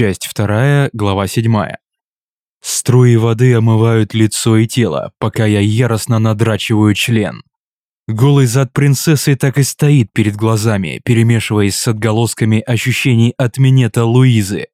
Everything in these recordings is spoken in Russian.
Часть вторая, глава седьмая. Струи воды омывают лицо и тело, пока я яростно надрачиваю член. Голый зад принцессы так и стоит перед глазами, перемешиваясь с отголосками ощущений от минета Луизы.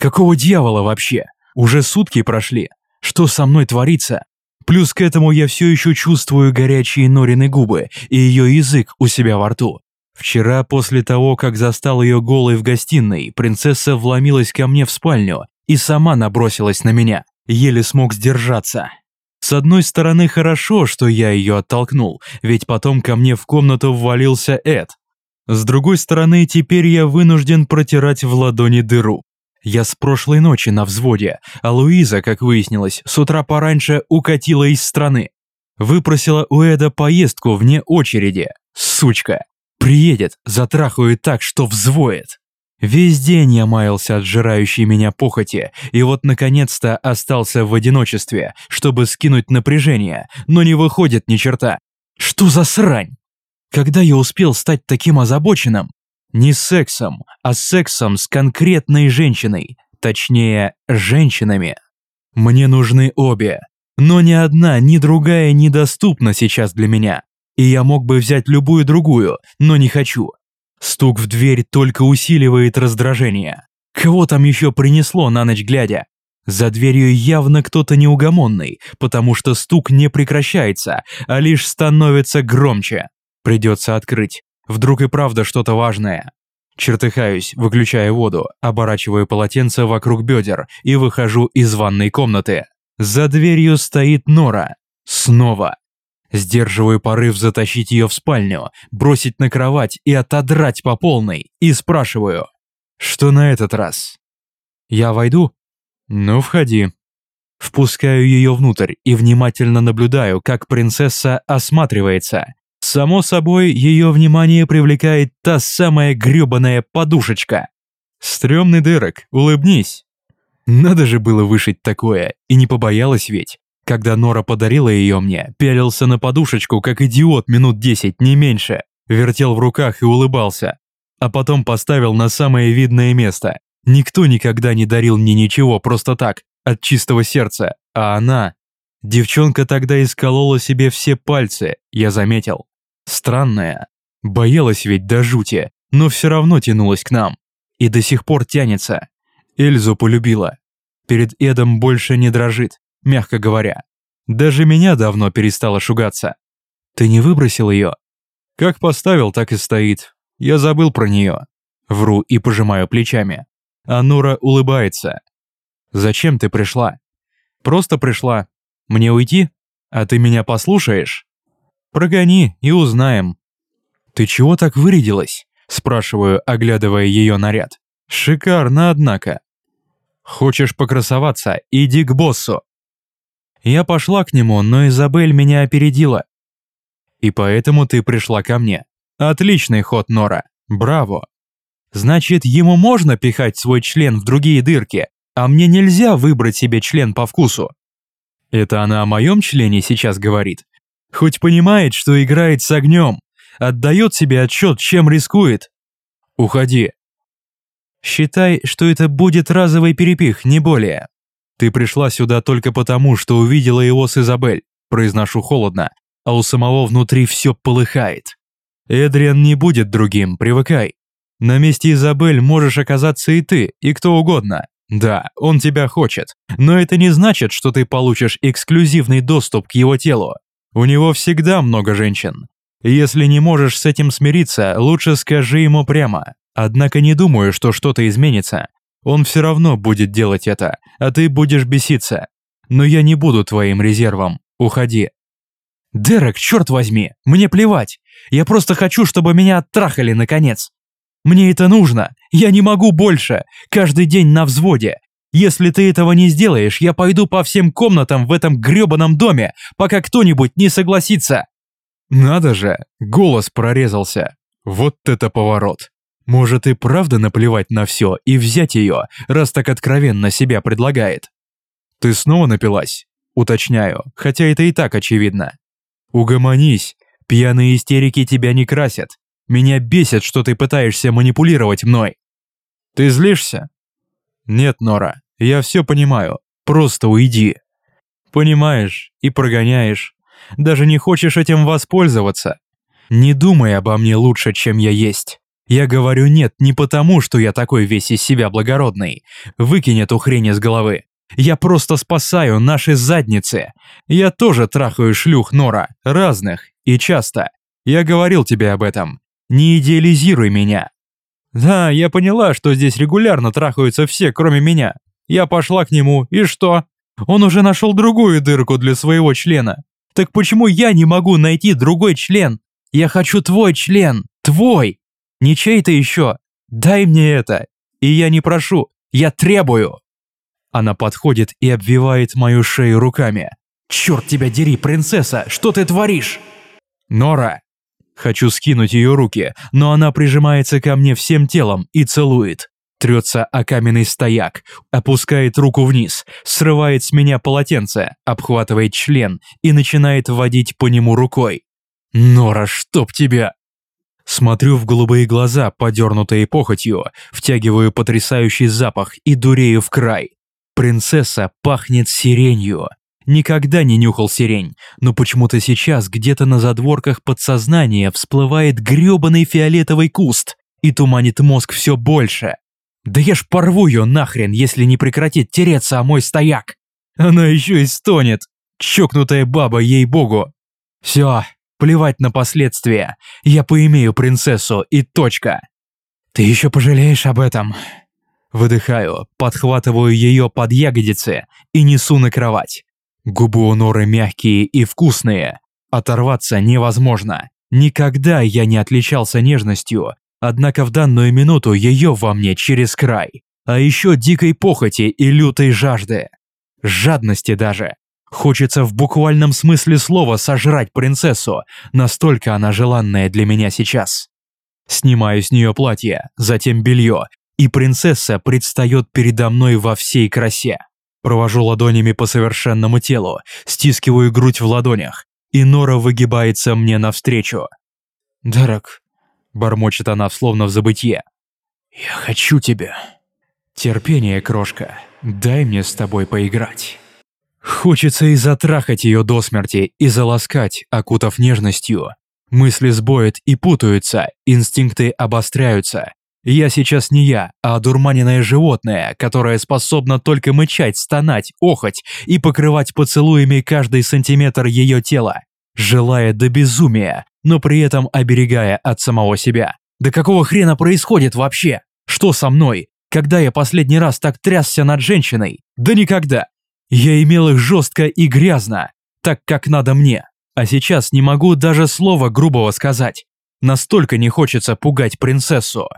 Какого дьявола вообще? Уже сутки прошли. Что со мной творится? Плюс к этому я все еще чувствую горячие Норины губы и ее язык у себя во рту. Вчера, после того, как застал ее голой в гостиной, принцесса вломилась ко мне в спальню и сама набросилась на меня. Еле смог сдержаться. С одной стороны, хорошо, что я ее оттолкнул, ведь потом ко мне в комнату ввалился Эд. С другой стороны, теперь я вынужден протирать в ладони дыру. Я с прошлой ночи на взводе, а Луиза, как выяснилось, с утра пораньше укатила из страны. Выпросила у Эда поездку вне очереди. Сучка. Приедет, затрахаю так, что взвоет. Весь день я маялся от жирающей меня похоти, и вот наконец-то остался в одиночестве, чтобы скинуть напряжение, но не выходит ни черта. Что за срань? Когда я успел стать таким озабоченным? Не сексом, а сексом с конкретной женщиной, точнее, женщинами. Мне нужны обе, но ни одна, ни другая недоступна сейчас для меня и я мог бы взять любую другую, но не хочу. Стук в дверь только усиливает раздражение. Кого там еще принесло на ночь глядя? За дверью явно кто-то неугомонный, потому что стук не прекращается, а лишь становится громче. Придется открыть. Вдруг и правда что-то важное. Чертыхаюсь, выключая воду, оборачиваю полотенце вокруг бедер и выхожу из ванной комнаты. За дверью стоит Нора. Снова. Сдерживаю порыв затащить ее в спальню, бросить на кровать и отодрать по полной, и спрашиваю, что на этот раз? Я войду? Ну, входи. Впускаю ее внутрь и внимательно наблюдаю, как принцесса осматривается. Само собой, ее внимание привлекает та самая грёбаная подушечка. Стрёмный дырок, улыбнись. Надо же было вышить такое, и не побоялась ведь. Когда Нора подарила ее мне, пялился на подушечку, как идиот минут десять, не меньше, вертел в руках и улыбался. А потом поставил на самое видное место. Никто никогда не дарил мне ничего просто так, от чистого сердца, а она... Девчонка тогда исколола себе все пальцы, я заметил. Странная. Боялась ведь до жути, но все равно тянулась к нам. И до сих пор тянется. Эльзу полюбила. Перед Эдом больше не дрожит мягко говоря. Даже меня давно перестала шугаться. Ты не выбросил ее? Как поставил, так и стоит. Я забыл про нее. Вру и пожимаю плечами. А Нора улыбается. Зачем ты пришла? Просто пришла. Мне уйти? А ты меня послушаешь? Прогони и узнаем. Ты чего так вырядилась? Спрашиваю, оглядывая ее наряд. Шикарно, однако. Хочешь покрасоваться? Иди к боссу. Я пошла к нему, но Изабель меня опередила. И поэтому ты пришла ко мне. Отличный ход, Нора. Браво. Значит, ему можно пихать свой член в другие дырки, а мне нельзя выбрать себе член по вкусу. Это она о моем члене сейчас говорит. Хоть понимает, что играет с огнем, отдает себе отчет, чем рискует. Уходи. Считай, что это будет разовый перепих, не более. «Ты пришла сюда только потому, что увидела его с Изабель», произношу холодно, а у самого внутри все полыхает. «Эдриан не будет другим, привыкай. На месте Изабель можешь оказаться и ты, и кто угодно. Да, он тебя хочет, но это не значит, что ты получишь эксклюзивный доступ к его телу. У него всегда много женщин. Если не можешь с этим смириться, лучше скажи ему прямо. Однако не думаю, что что-то изменится. Он все равно будет делать это, а ты будешь беситься. Но я не буду твоим резервом. Уходи. Дерек, черт возьми, мне плевать. Я просто хочу, чтобы меня оттрахали наконец. Мне это нужно. Я не могу больше. Каждый день на взводе. Если ты этого не сделаешь, я пойду по всем комнатам в этом грёбаном доме, пока кто-нибудь не согласится. Надо же, голос прорезался. Вот это поворот. Может и правда наплевать на все и взять ее, раз так откровенно себя предлагает? Ты снова напилась? Уточняю, хотя это и так очевидно. Угомонись, пьяные истерики тебя не красят. Меня бесит, что ты пытаешься манипулировать мной. Ты злишься? Нет, Нора, я все понимаю. Просто уйди. Понимаешь и прогоняешь. Даже не хочешь этим воспользоваться. Не думай обо мне лучше, чем я есть. Я говорю нет не потому, что я такой весь из себя благородный. Выкинь эту хрень из головы. Я просто спасаю наши задницы. Я тоже трахаю шлюх Нора, разных и часто. Я говорил тебе об этом. Не идеализируй меня. Да, я поняла, что здесь регулярно трахаются все, кроме меня. Я пошла к нему, и что? Он уже нашел другую дырку для своего члена. Так почему я не могу найти другой член? Я хочу твой член, твой. Не чей-то еще. Дай мне это. И я не прошу, я требую. Она подходит и обвивает мою шею руками. «Черт тебя дери, принцесса, что ты творишь?» «Нора!» Хочу скинуть ее руки, но она прижимается ко мне всем телом и целует. Трется о каменный стояк, опускает руку вниз, срывает с меня полотенце, обхватывает член и начинает водить по нему рукой. «Нора, чтоб тебя!» Смотрю в голубые глаза, подернутые похотью, втягиваю потрясающий запах и дурею в край. Принцесса пахнет сиренью. Никогда не нюхал сирень, но почему-то сейчас где-то на задворках подсознания всплывает грёбаный фиолетовый куст и туманит мозг все больше. Да я ж порву ее нахрен, если не прекратит тереться о мой стояк. Она еще и стонет. Чокнутая баба, ей-богу. Все, плевать на последствия. Я поимею принцессу и точка. Ты еще пожалеешь об этом. Выдыхаю, подхватываю ее под ягодицы и несу на кровать. Губы у Норы мягкие и вкусные. Оторваться невозможно. Никогда я не отличался нежностью, однако в данную минуту ее во мне через край. А еще дикой похоти и лютой жажды. Жадности даже. Хочется в буквальном смысле слова сожрать принцессу, настолько она желанная для меня сейчас. Снимаю с нее платье, затем белье и принцесса предстает передо мной во всей красе. Провожу ладонями по совершенному телу, стискиваю грудь в ладонях, и Нора выгибается мне навстречу. «Дерек», — бормочет она словно в забытье, — «я хочу тебя». «Терпение, крошка, дай мне с тобой поиграть». Хочется и затрахать ее до смерти, и заласкать, окутав нежностью. Мысли сбоят и путаются, инстинкты обостряются, я сейчас не я, а одурманенное животное, которое способно только мычать, стонать, охоть и покрывать поцелуями каждый сантиметр ее тела, желая до безумия, но при этом оберегая от самого себя. Да какого хрена происходит вообще? Что со мной? Когда я последний раз так трясся над женщиной? Да никогда. Я имел их жестко и грязно, так как надо мне. А сейчас не могу даже слова грубого сказать. Настолько не хочется пугать принцессу.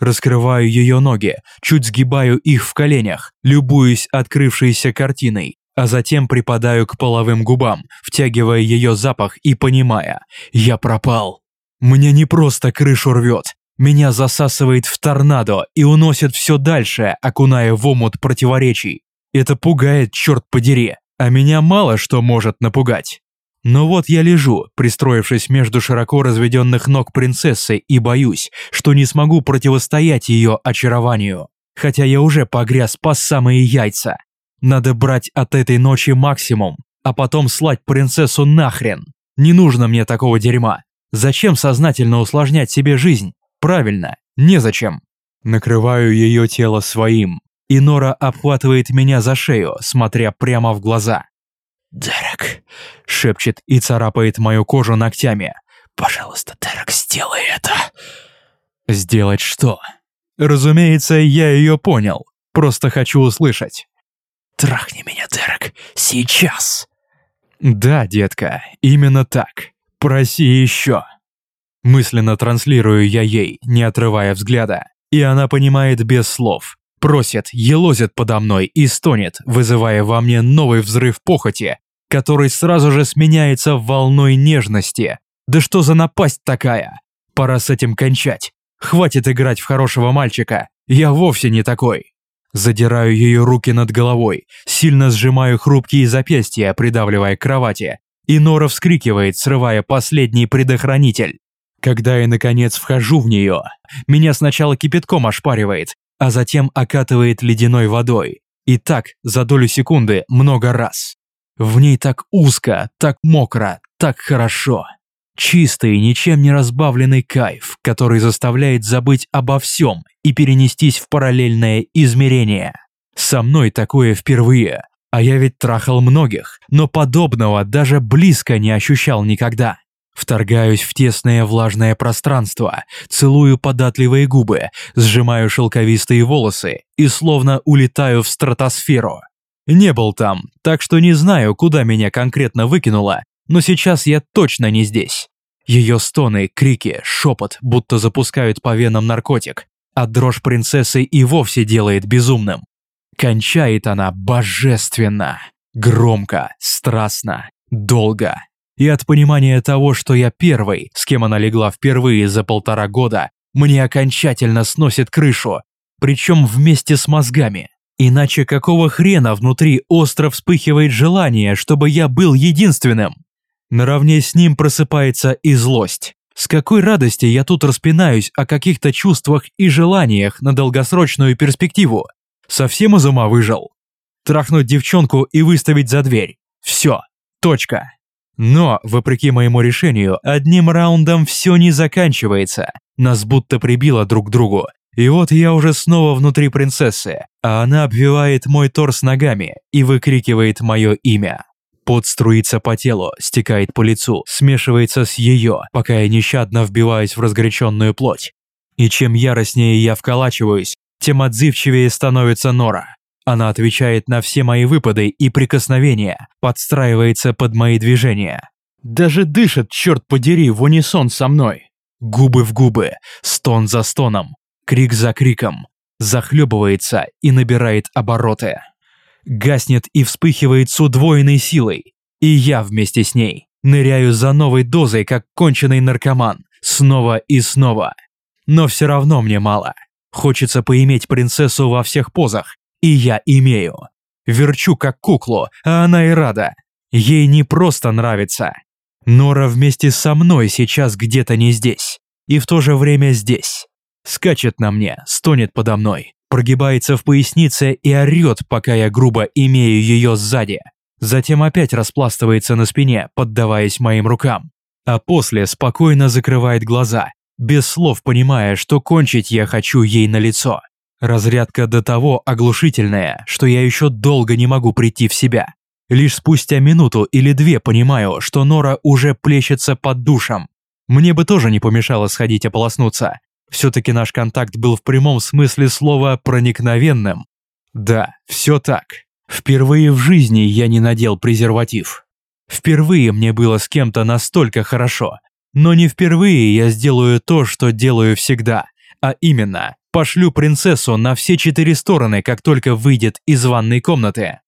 Раскрываю ее ноги, чуть сгибаю их в коленях, любуюсь открывшейся картиной, а затем припадаю к половым губам, втягивая ее запах и понимая, я пропал. Мне не просто крышу рвет, меня засасывает в торнадо и уносит все дальше, окуная в омут противоречий. Это пугает, черт подери, а меня мало что может напугать. Но вот я лежу, пристроившись между широко разведенных ног принцессы и боюсь, что не смогу противостоять ее очарованию. Хотя я уже погряз по самые яйца. Надо брать от этой ночи максимум, а потом слать принцессу нахрен. Не нужно мне такого дерьма. Зачем сознательно усложнять себе жизнь? Правильно, незачем. Накрываю ее тело своим, и Нора обхватывает меня за шею, смотря прямо в глаза. «Дерек», — шепчет и царапает мою кожу ногтями. «Пожалуйста, Дерек, сделай это». «Сделать что?» «Разумеется, я ее понял. Просто хочу услышать». «Трахни меня, Дерек, сейчас!» «Да, детка, именно так. Проси еще». Мысленно транслирую я ей, не отрывая взгляда, и она понимает без слов. Просит, елозит подо мной и стонет, вызывая во мне новый взрыв похоти, который сразу же сменяется волной нежности. Да что за напасть такая? Пора с этим кончать. Хватит играть в хорошего мальчика. Я вовсе не такой. Задираю ее руки над головой, сильно сжимаю хрупкие запястья, придавливая к кровати, и Нора вскрикивает, срывая последний предохранитель. Когда я наконец вхожу в нее, меня сначала кипятком ошпаривает, а затем окатывает ледяной водой. И так за долю секунды много раз. В ней так узко, так мокро, так хорошо. Чистый, ничем не разбавленный кайф, который заставляет забыть обо всем и перенестись в параллельное измерение. Со мной такое впервые, а я ведь трахал многих, но подобного даже близко не ощущал никогда. Вторгаюсь в тесное влажное пространство, целую податливые губы, сжимаю шелковистые волосы и словно улетаю в стратосферу. Не был там, так что не знаю, куда меня конкретно выкинуло, но сейчас я точно не здесь. Ее стоны, крики, шепот, будто запускают по венам наркотик, а дрожь принцессы и вовсе делает безумным. Кончает она божественно, громко, страстно, долго. И от понимания того, что я первый, с кем она легла впервые за полтора года, мне окончательно сносит крышу, причем вместе с мозгами. Иначе какого хрена внутри остро вспыхивает желание, чтобы я был единственным? Наравне с ним просыпается и злость. С какой радости я тут распинаюсь о каких-то чувствах и желаниях на долгосрочную перспективу? Совсем из ума выжил? Трахнуть девчонку и выставить за дверь. Все. Точка. Но, вопреки моему решению, одним раундом все не заканчивается. Нас будто прибило друг к другу. И вот я уже снова внутри принцессы, а она обвивает мой торс ногами и выкрикивает мое имя. Пот струится по телу, стекает по лицу, смешивается с ее, пока я нещадно вбиваюсь в разгоряченную плоть. И чем яростнее я вколачиваюсь, тем отзывчивее становится Нора. Она отвечает на все мои выпады и прикосновения, подстраивается под мои движения. Даже дышит, черт подери, в унисон со мной. Губы в губы, стон за стоном, крик за криком, захлебывается и набирает обороты гаснет и вспыхивает с удвоенной силой. И я вместе с ней ныряю за новой дозой, как конченый наркоман, снова и снова. Но все равно мне мало. Хочется поиметь принцессу во всех позах, и я имею. Верчу как куклу, а она и рада. Ей не просто нравится. Нора вместе со мной сейчас где-то не здесь, и в то же время здесь. Скачет на мне, стонет подо мной, прогибается в пояснице и орет, пока я грубо имею ее сзади. Затем опять распластывается на спине, поддаваясь моим рукам. А после спокойно закрывает глаза, без слов понимая, что кончить я хочу ей на лицо. Разрядка до того оглушительная, что я еще долго не могу прийти в себя. Лишь спустя минуту или две понимаю, что Нора уже плещется под душем. Мне бы тоже не помешало сходить ополоснуться, все-таки наш контакт был в прямом смысле слова проникновенным. Да, все так. Впервые в жизни я не надел презерватив. Впервые мне было с кем-то настолько хорошо. Но не впервые я сделаю то, что делаю всегда. А именно, пошлю принцессу на все четыре стороны, как только выйдет из ванной комнаты.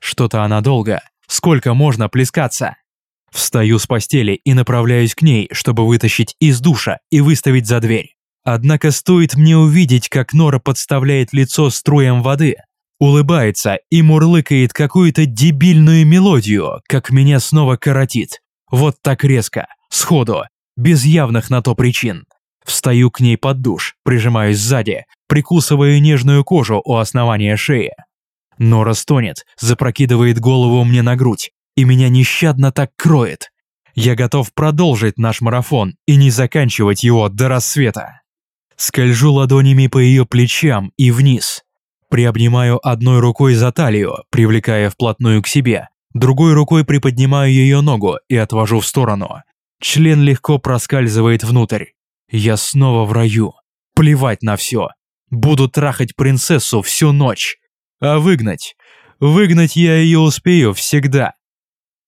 Что-то она долго. Сколько можно плескаться? Встаю с постели и направляюсь к ней, чтобы вытащить из душа и выставить за дверь. Однако стоит мне увидеть, как Нора подставляет лицо струям воды, улыбается и мурлыкает какую-то дебильную мелодию, как меня снова коротит. Вот так резко, сходу, без явных на то причин. Встаю к ней под душ, прижимаюсь сзади, прикусываю нежную кожу у основания шеи. Нора стонет, запрокидывает голову мне на грудь, и меня нещадно так кроет. Я готов продолжить наш марафон и не заканчивать его до рассвета. Скольжу ладонями по ее плечам и вниз. Приобнимаю одной рукой за талию, привлекая вплотную к себе. Другой рукой приподнимаю ее ногу и отвожу в сторону. Член легко проскальзывает внутрь. Я снова в раю. Плевать на все. Буду трахать принцессу всю ночь. А выгнать? Выгнать я ее успею всегда.